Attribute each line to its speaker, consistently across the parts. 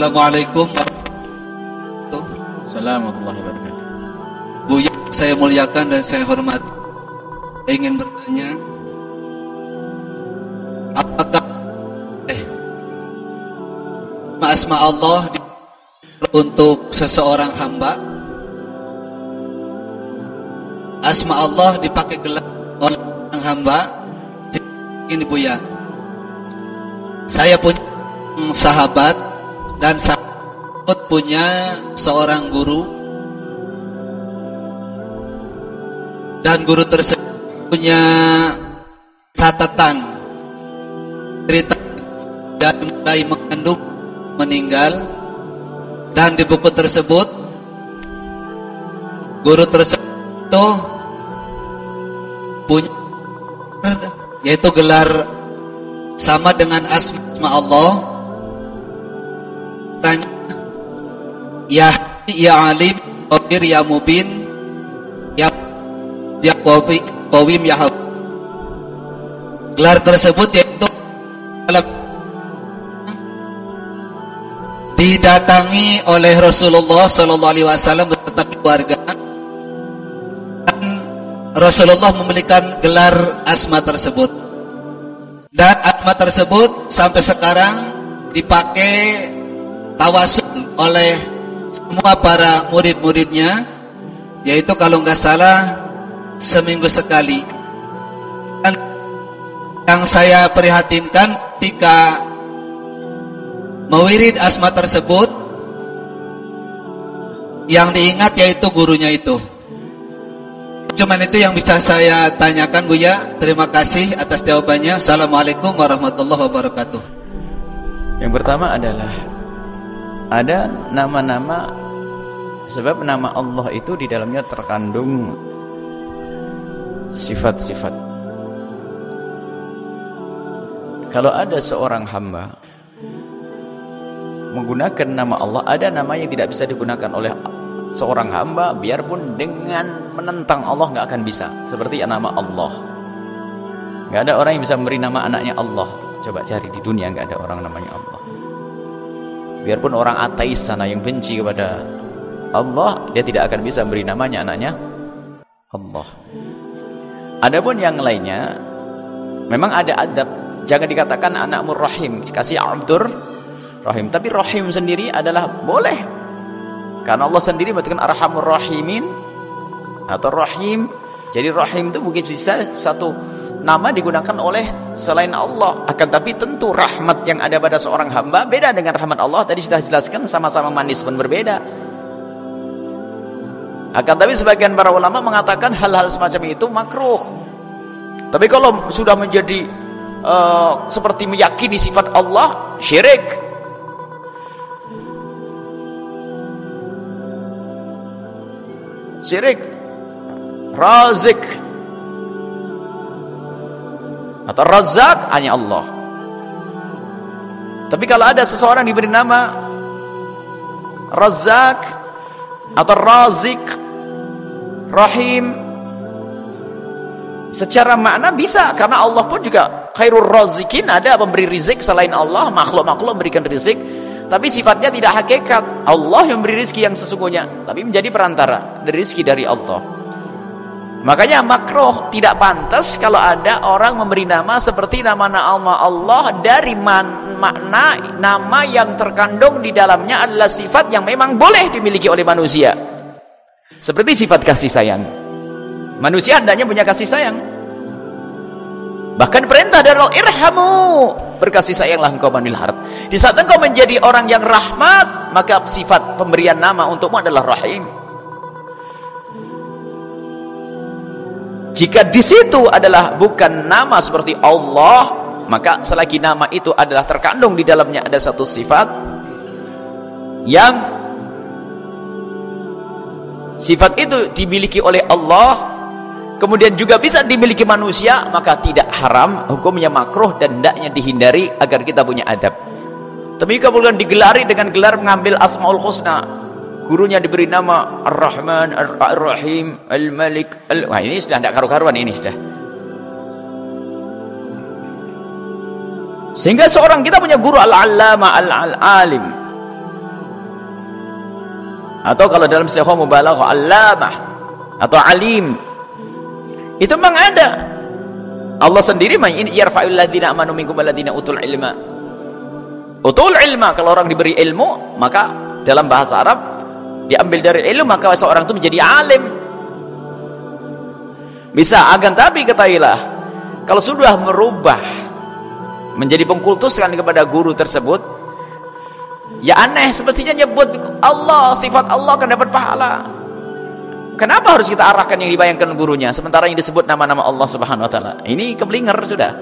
Speaker 1: Assalamualaikum.
Speaker 2: Warahmatullahi wabarakatuh.
Speaker 1: Bu yang saya muliakan dan saya hormat ingin bertanya apakah eh, asma Allah untuk seseorang hamba? Asma Allah dipakai gelar oleh orang hamba. Ini Bu ya. Saya punya sahabat dan sahabat punya seorang guru dan guru tersebut punya catatan cerita dan mulai mengandung meninggal dan di buku tersebut guru tersebut punya yaitu gelar sama dengan asma Allah tanya ya ya alim khabir ya mubin ya ya qawi ya hab. Gelar tersebut yaitu didatangi oleh Rasulullah sallallahu alaihi wasallam beserta keluarga. Dan Rasulullah memberikan gelar asma tersebut. Dan asma tersebut sampai sekarang dipakai tawasul oleh semua para murid-muridnya yaitu kalau nggak salah seminggu sekali. Dan yang saya prihatinkan ketika mewirid asma tersebut yang diingat yaitu gurunya itu. Cuman itu yang bisa saya tanyakan Buya. Terima kasih atas jawabannya. Assalamualaikum warahmatullahi wabarakatuh.
Speaker 2: Yang pertama adalah ada nama-nama sebab nama Allah itu di dalamnya terkandung sifat-sifat. Kalau ada seorang hamba menggunakan nama Allah, ada nama yang tidak bisa digunakan oleh seorang hamba biarpun dengan menentang Allah nggak akan bisa. Seperti nama Allah. nggak ada orang yang bisa memberi nama anaknya Allah. Coba cari di dunia nggak ada orang namanya Allah. Biarpun orang ateis sana yang benci kepada Allah, dia tidak akan bisa beri namanya anaknya Allah. Adapun yang lainnya, memang ada adab. Jangan dikatakan anakmu rahim, kasih abdur rahim. Tapi rahim sendiri adalah boleh. Karena Allah sendiri mengatakan arhamur rahimin atau rahim. Jadi rahim itu mungkin bisa satu nama digunakan oleh selain Allah. Akan tapi tentu rahmat yang ada pada seorang hamba beda dengan rahmat Allah. Tadi sudah jelaskan sama-sama manis pun berbeda. Akan tapi sebagian para ulama mengatakan hal-hal semacam itu makruh. Tapi kalau sudah menjadi uh, seperti meyakini sifat Allah syirik. Syirik. Razik atau razak hanya Allah. Tapi kalau ada seseorang diberi nama razak atau razik rahim secara makna bisa karena Allah pun juga khairul razikin ada pemberi rizik selain Allah makhluk-makhluk memberikan rizik tapi sifatnya tidak hakikat. Allah yang memberi rizki yang sesungguhnya tapi menjadi perantara dari rizki dari Allah makanya makruh tidak pantas kalau ada orang memberi nama seperti nama-nama Allah dari man, makna nama yang terkandung di dalamnya adalah sifat yang memang boleh dimiliki oleh manusia. Seperti sifat kasih sayang. Manusia hendaknya punya kasih sayang. Bahkan perintah dari Allah irhamu. Berkasih sayanglah engkau manil harap di saat engkau menjadi orang yang rahmat maka sifat pemberian nama untukmu adalah rahim jika di situ adalah bukan nama seperti Allah maka selagi nama itu adalah terkandung di dalamnya ada satu sifat yang sifat itu dimiliki oleh Allah kemudian juga bisa dimiliki manusia maka tidak haram hukumnya makruh dan hendaknya dihindari agar kita punya adab. Tapi kemudian digelari dengan gelar mengambil asmaul husna gurunya diberi nama Ar-Rahman Ar-Rahim Al-Malik Al Wah ini sudah tidak karu-karuan ini sudah. Sehingga seorang kita punya guru Al-Allama Al-Alim. Atau kalau dalam sihah mubalaghah allamah atau alim. Itu memang ada. Allah sendiri in yarfa'il ladzina amanu minkum walladzina utul ilma. Utul ilma kalau orang diberi ilmu maka dalam bahasa Arab diambil dari ilmu maka seorang itu menjadi alim. Bisa agan tapi ketahuilah kalau sudah merubah menjadi pengkultuskan kepada guru tersebut ya aneh sepertinya nyebut Allah sifat Allah akan dapat pahala. Kenapa harus kita arahkan yang dibayangkan gurunya sementara yang disebut nama-nama Allah subhanahu wa ta'ala? Ini keblinger sudah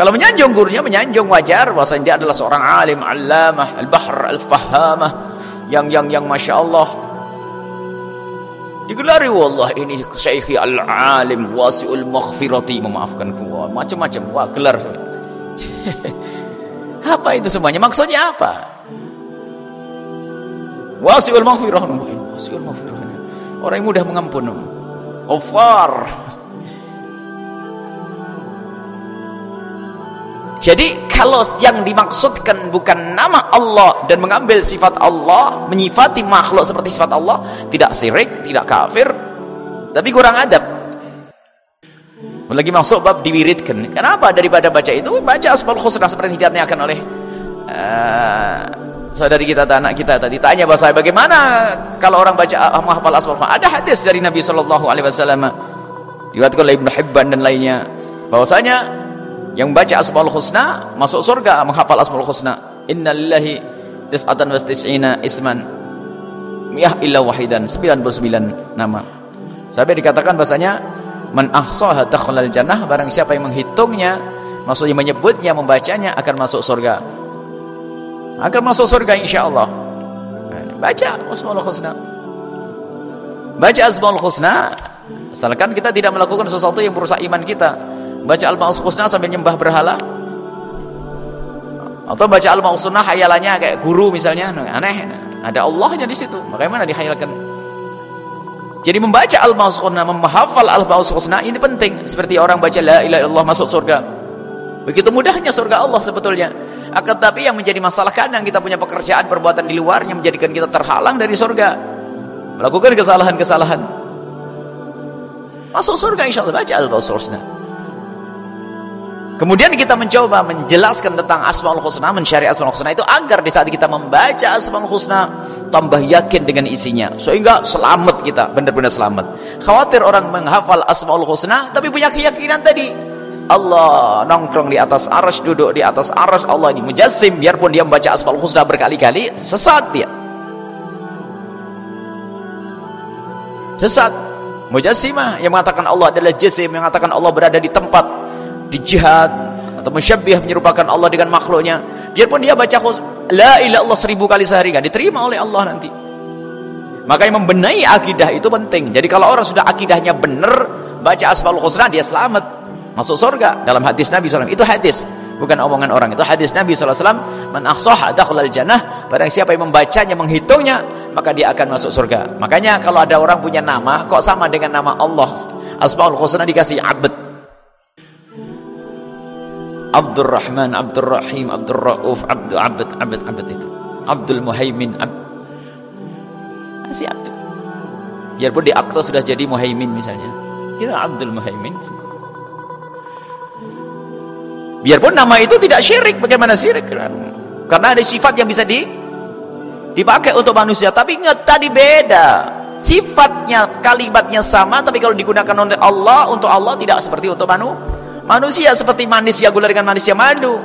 Speaker 2: kalau menyanjung gurunya menyanjung wajar bahwasanya dia adalah seorang alim allamah al-bahr al-fahamah yang yang yang masya Allah digelari wallah ini syekhi al-alim wasiul maghfirati memaafkan macam-macam wah gelar Apa itu semuanya? Maksudnya apa? Wasiul maghfirah. Wasiul maghfirah. Orang yang mudah mengampun. Ghafar. Jadi kalau yang dimaksudkan bukan nama Allah dan mengambil sifat Allah, menyifati makhluk seperti sifat Allah, tidak syirik, tidak kafir, tapi kurang adab. Lagi masuk bab diwiridkan. Kenapa daripada baca itu baca asmaul husna seperti dinyatakan oleh uh, saudari kita atau anak kita tadi tanya bahwa saya bagaimana kalau orang baca menghafal asmaul husna? Ada hadis dari Nabi sallallahu alaihi wasallam diriwayatkan oleh Ibnu Hibban dan lainnya bahwasanya yang baca asmaul husna masuk surga menghafal asmaul husna. Innalillahi tis'atan wastis'ina isman miyah illa wahidan 99 nama. Sampai dikatakan bahasanya Man ahsaha dakhalal jannah barang siapa yang menghitungnya, maksudnya menyebutnya, membacanya akan masuk surga. Akan masuk surga insyaallah. Baca Asmaul Husna. Baca Asmaul Husna asalkan kita tidak melakukan sesuatu yang merusak iman kita. Baca Al-Maus Husna sambil nyembah berhala. Atau baca Al-Maus Husna hayalannya kayak guru misalnya, aneh. Ada Allahnya di situ. Bagaimana dihayalkan? Jadi membaca Al-Maus Husna, menghafal Al-Maus ini penting. Seperti orang baca La ilaha illallah masuk surga. Begitu mudahnya surga Allah sebetulnya. Akan tapi yang menjadi masalah kadang kita punya pekerjaan perbuatan di luar yang menjadikan kita terhalang dari surga. Melakukan kesalahan-kesalahan. Masuk surga insya Allah baca Husna. Kemudian kita mencoba menjelaskan tentang Asmaul Husna, mencari Asmaul Husna itu agar di saat kita membaca Asmaul Husna tambah yakin dengan isinya sehingga selamat kita, benar-benar selamat. Khawatir orang menghafal Asmaul Husna tapi punya keyakinan tadi Allah nongkrong di atas aras, duduk di atas aras Allah ini mujassim biarpun dia membaca Asmaul Husna berkali-kali sesat dia. Sesat. Mujassimah yang mengatakan Allah adalah jasim, yang mengatakan Allah berada di tempat di jihad atau mensyabih menyerupakan Allah dengan makhluknya biarpun dia baca la ilaha Allah seribu kali sehari kan diterima oleh Allah nanti. Makanya membenahi akidah itu penting. Jadi kalau orang sudah akidahnya benar baca asmaul husna dia selamat. Masuk surga dalam hadis Nabi SAW itu hadis bukan omongan orang. Itu hadis Nabi SAW man akhsah dakhlal jannah barang siapa yang membacanya menghitungnya maka dia akan masuk surga. Makanya kalau ada orang punya nama kok sama dengan nama Allah? Asmaul husna dikasih abad Abdul Rahman, Abdul Rahim, Abdul Rauf, Abdul Abad, Abad, Abad itu. Abdul Muhaimin, Ab... masih Abdul. Biarpun di akta sudah jadi Muhaimin misalnya. Kita Abdul Muhaimin. Biarpun nama itu tidak syirik, bagaimana syirik? Karena ada sifat yang bisa di dipakai untuk manusia, tapi ingat tadi beda. Sifatnya, kalimatnya sama, tapi kalau digunakan oleh Allah, untuk Allah tidak seperti untuk manusia Manusia seperti manis ya gula dengan manisnya madu.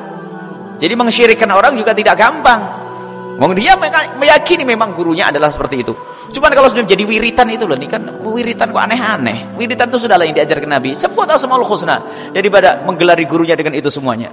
Speaker 2: Jadi mensyirikkan orang juga tidak gampang. Wong dia meyakini memang gurunya adalah seperti itu. Cuman kalau sudah jadi wiritan itu loh, ini kan wiritan kok aneh-aneh. Wiritan itu sudahlah yang diajarkan Nabi. Sebut asmaul husna daripada menggelari gurunya dengan itu semuanya.